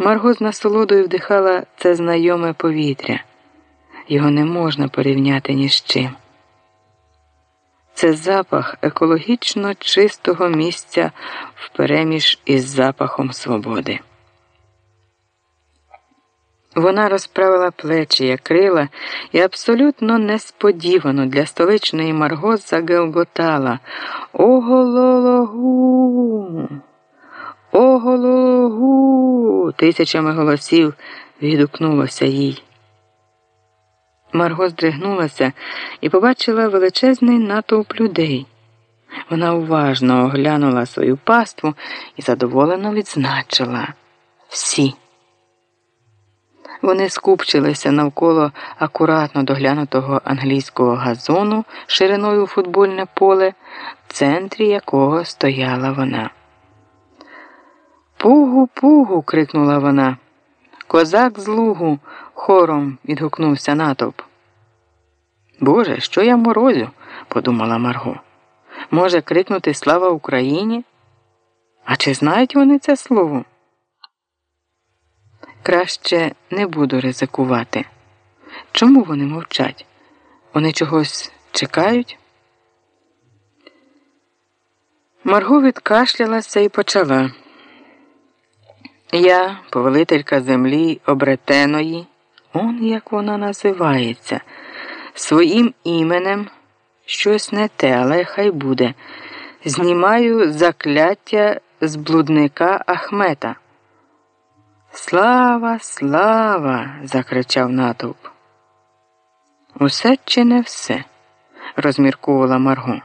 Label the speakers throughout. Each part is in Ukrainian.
Speaker 1: Марго з насолодою вдихала це знайоме повітря. Його не можна порівняти ні з чим. Це запах екологічно чистого місця впереміж із запахом свободи. Вона розправила плечі, як крила, і абсолютно несподівано для столичної Марго загелготала Оголологу. Огологу. Тисячами голосів відгукнулося їй. Марго здригнулася і побачила величезний натовп людей. Вона уважно оглянула свою паству і задоволено відзначила всі. Вони скупчилися навколо акуратно доглянутого англійського газону шириною у футбольне поле, в центрі якого стояла вона. Пугу, пугу. крикнула вона. Козак з лугу. хором відгукнувся натовп. Боже, що я морозю? подумала Марго. Може крикнути Слава Україні? А чи знають вони це слово? Краще не буду ризикувати. Чому вони мовчать? Вони чогось чекають? Марго відкашлялася і почала. Я, повелителька землі обретеної, он як вона називається, своїм іменем щось не те, але хай буде. Знімаю закляття з блудника Ахмета. Слава, слава! закричав натовп. Усе чи не все? розмірковувала Марго.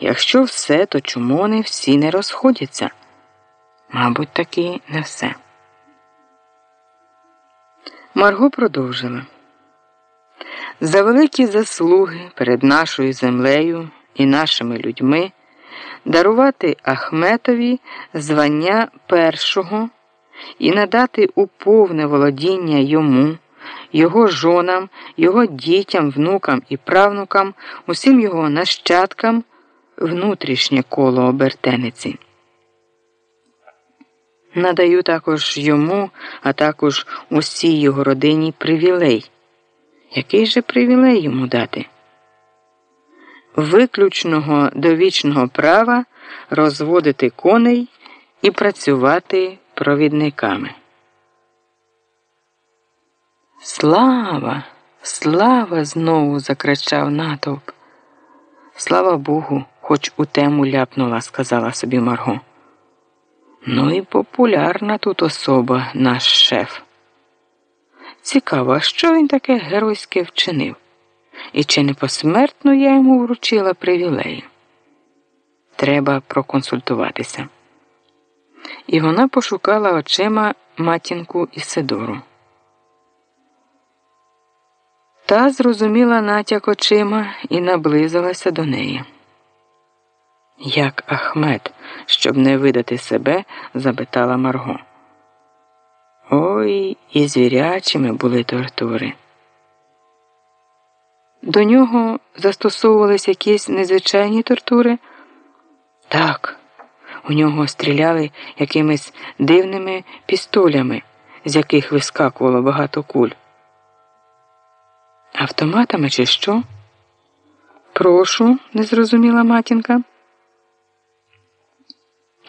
Speaker 1: Якщо все, то чому вони всі не розходяться? Мабуть, таки не все. Марго продовжила. За великі заслуги перед нашою землею і нашими людьми дарувати Ахметові звання першого і надати у повне володіння йому, його жонам, його дітям, внукам і правнукам, усім його нащадкам внутрішнє коло обертениці. Надаю також йому, а також усій його родині привілей. Який же привілей йому дати? Виключного довічного права розводити коней і працювати провідниками. Слава, слава! знову закричав натовп. Слава Богу, хоч у тему ляпнула, сказала собі Марго. Ну і популярна тут особа, наш шеф. Цікаво, що він таке геройське вчинив? І чи не посмертно я йому вручила привілеї? Треба проконсультуватися. І вона пошукала очима матінку Ісидору. Та зрозуміла натяк очима і наблизилася до неї. Як Ахмед, щоб не видати себе, запитала Марго. Ой, і звірячими були тортури. До нього застосовувались якісь незвичайні тортури? Так, у нього стріляли якимись дивними пістолями, з яких вискакувало багато куль. Автоматами, чи що? Прошу, не зрозуміла матінка.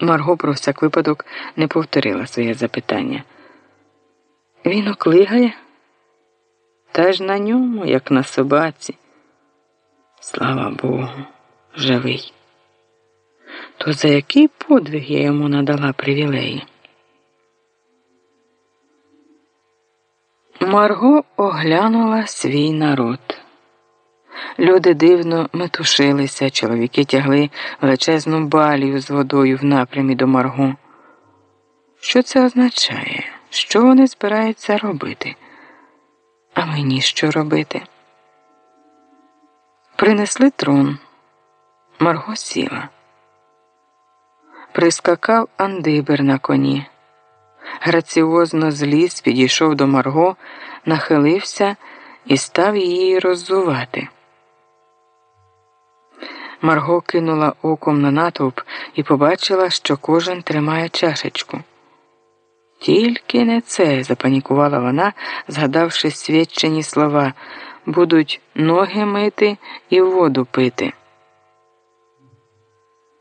Speaker 1: Марго про всяк випадок не повторила своє запитання. Він оклигає, та ж на ньому, як на собаці. Слава Богу, живий. То за який подвиг я йому надала привілеї? Марго оглянула свій народ. Люди дивно метушилися, чоловіки тягли величезну балію з водою в напрямі до Марго. Що це означає? Що вони збираються робити? А мені що робити? Принесли трон. Марго сіла. Прискакав Андибер на коні. Граціозно зліз, підійшов до Марго, нахилився і став її роззувати. Марго кинула оком на натовп і побачила, що кожен тримає чашечку. Тільки не це, запанікувала вона, згадавши свідчені слова, будуть ноги мити і воду пити.